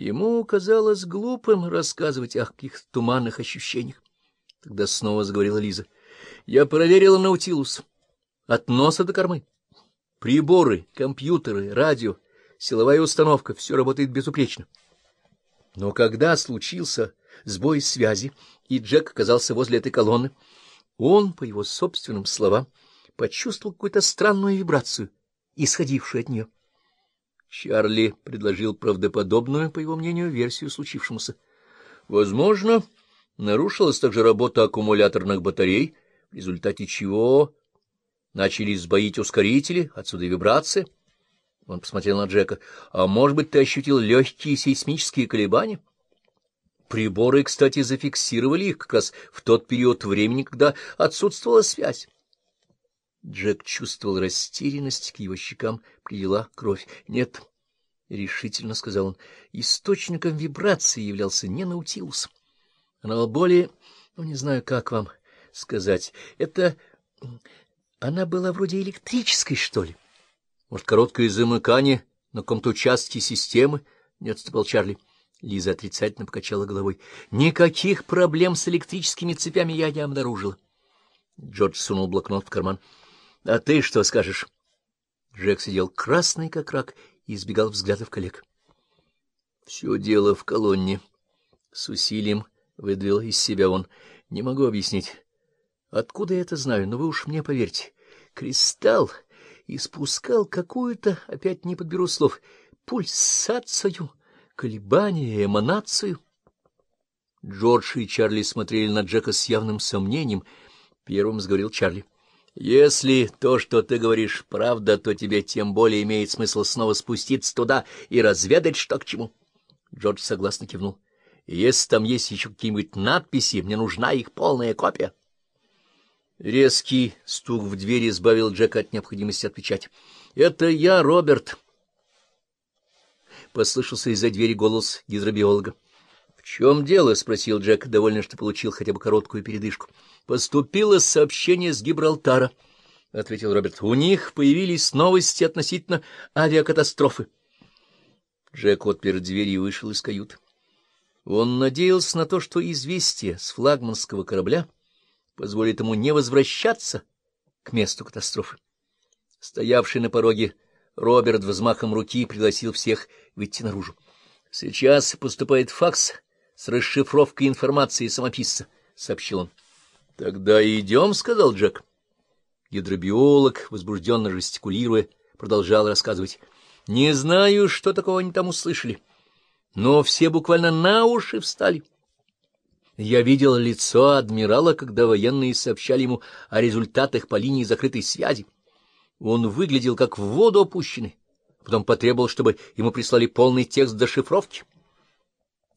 Ему казалось глупым рассказывать о каких-то туманных ощущениях. Тогда снова заговорила Лиза. — Я проверила Наутилус. От носа до кормы. Приборы, компьютеры, радио, силовая установка — все работает безупречно. Но когда случился сбой связи, и Джек оказался возле этой колонны, он, по его собственным словам, почувствовал какую-то странную вибрацию, исходившую от нее. Чарли предложил правдоподобную, по его мнению, версию случившемуся. Возможно, нарушилась также работа аккумуляторных батарей, в результате чего начали сбоить ускорители, отсюда и вибрации. Он посмотрел на Джека. — А может быть, ты ощутил легкие сейсмические колебания? Приборы, кстати, зафиксировали их как раз в тот период времени, когда отсутствовала связь. Джек чувствовал растерянность, к его щекам прилила кровь. — Нет, — решительно сказал он, — источником вибрации являлся не Наутилус. Она более... ну, не знаю, как вам сказать. Это... она была вроде электрической, что ли. Может, короткое замыкание на каком-то участке системы? — не отступал Чарли. Лиза отрицательно покачала головой. — Никаких проблем с электрическими цепями я не обнаружила. Джордж сунул блокнот в карман. —— А ты что скажешь? Джек сидел красный, как рак, и избегал взглядов коллег. — Все дело в колонне. С усилием выдавил из себя он. — Не могу объяснить. Откуда я это знаю, но вы уж мне поверьте. Кристалл испускал какую-то, опять не подберу слов, пульсацию, колебание, эманацию. Джордж и Чарли смотрели на Джека с явным сомнением. Первым сговорил Чарли. — если то, что ты говоришь, правда, то тебе тем более имеет смысл снова спуститься туда и разведать, что к чему. Джордж согласно кивнул. Если там есть еще какие-нибудь надписи, мне нужна их полная копия. Резкий стук в двери избавил Джека от необходимости отвечать. — Это я, Роберт. Послышался из-за двери голос гидробиолога. — В чем дело? — спросил Джек, довольный, что получил хотя бы короткую передышку. Поступило сообщение с Гибралтара, — ответил Роберт. — У них появились новости относительно авиакатастрофы. Джек отпер дверь и вышел из каюты. Он надеялся на то, что известие с флагманского корабля позволит ему не возвращаться к месту катастрофы. Стоявший на пороге Роберт взмахом руки пригласил всех выйти наружу. — Сейчас поступает факс с расшифровкой информации самописца, — сообщил он. — Тогда идем, — сказал Джек. Гидробиолог, возбужденно жестикулируя, продолжал рассказывать. — Не знаю, что такого они там услышали, но все буквально на уши встали. Я видел лицо адмирала, когда военные сообщали ему о результатах по линии закрытой связи. Он выглядел как в воду опущенный, потом потребовал, чтобы ему прислали полный текст дешифровки.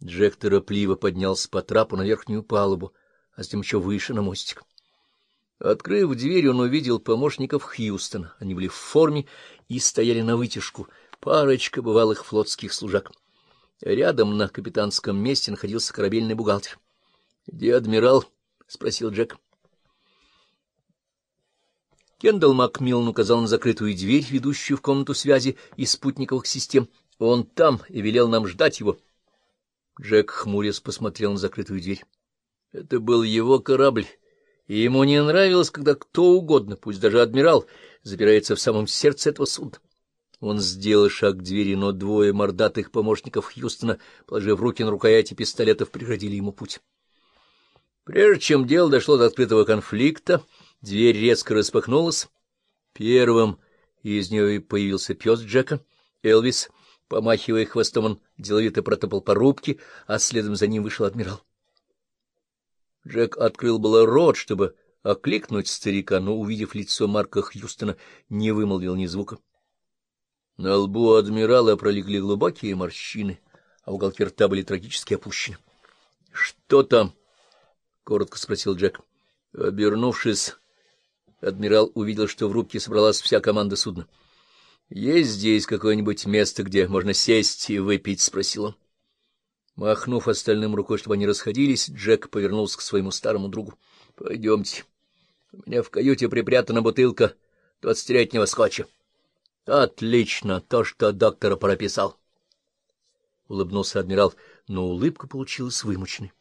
Джек торопливо поднялся по трапу на верхнюю палубу, а затем еще выше на мостик. Открыв дверь, он увидел помощников Хьюстона. Они были в форме и стояли на вытяжку, парочка бывалых флотских служак. Рядом на капитанском месте находился корабельный бухгалтер. — Где адмирал? — спросил Джек. Кендалл Макмиллан указал на закрытую дверь, ведущую в комнату связи из спутниковых систем. Он там и велел нам ждать его. Джек хмурец посмотрел на закрытую дверь. Это был его корабль, и ему не нравилось, когда кто угодно, пусть даже адмирал, забирается в самом сердце этого судна. Он сделал шаг к двери, но двое мордатых помощников Хьюстона, положив руки на рукояти пистолетов, преградили ему путь. Прежде чем дело дошло до открытого конфликта, дверь резко распахнулась. Первым из нее появился пес Джека, Элвис. Помахивая хвостом, он деловито протопал по рубке, а следом за ним вышел адмирал. Джек открыл было рот, чтобы окликнуть старика, но, увидев лицо Марка Хьюстона, не вымолвил ни звука. На лбу адмирала пролегли глубокие морщины, а уголки рта были трагически опущены. — Что там? — коротко спросил Джек. Обернувшись, адмирал увидел, что в рубке собралась вся команда судна. — Есть здесь какое-нибудь место, где можно сесть и выпить? — спросил он. Махнув остальным рукой, чтобы они расходились, Джек повернулся к своему старому другу. — Пойдемте. У меня в каюте припрятана бутылка двадцатилетнего скотча. — Отлично, то, что доктора прописал. улыбнулся адмирал, но улыбка получилась вымученной.